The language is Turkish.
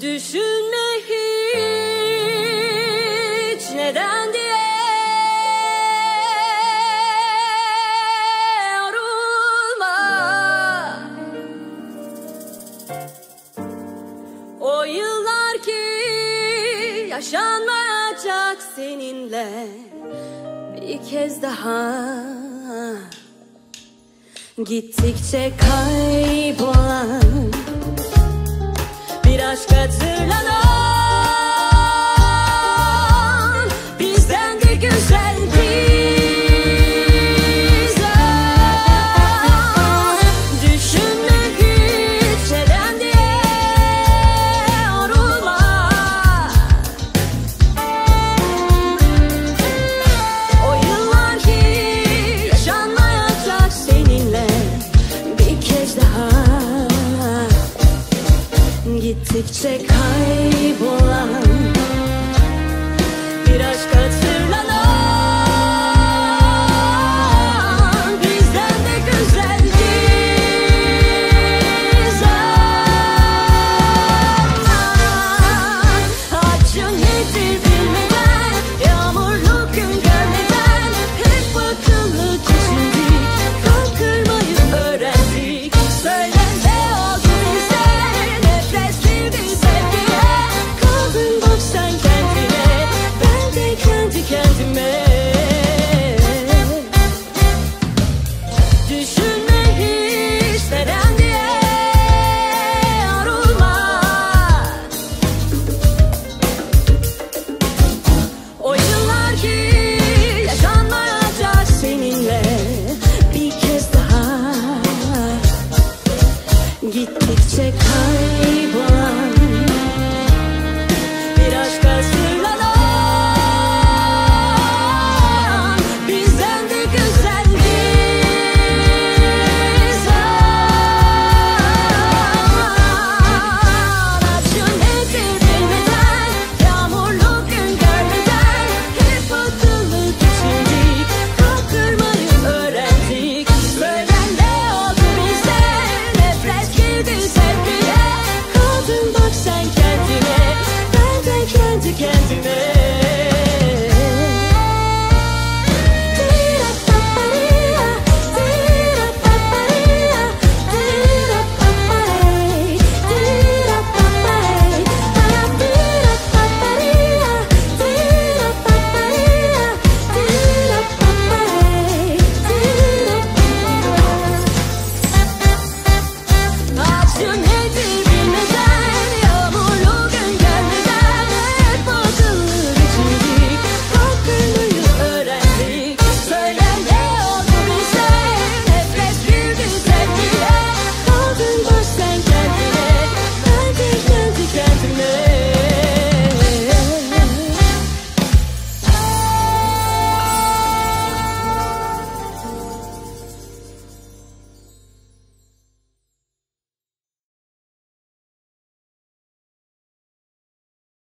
Düşünme hiç neden diye yorulma. O yıllar ki yaşanmayacak seninle bir kez daha. Gittikçe kaybolan らしかつらの gittikçe kaybediyorum Gittikçe kaybol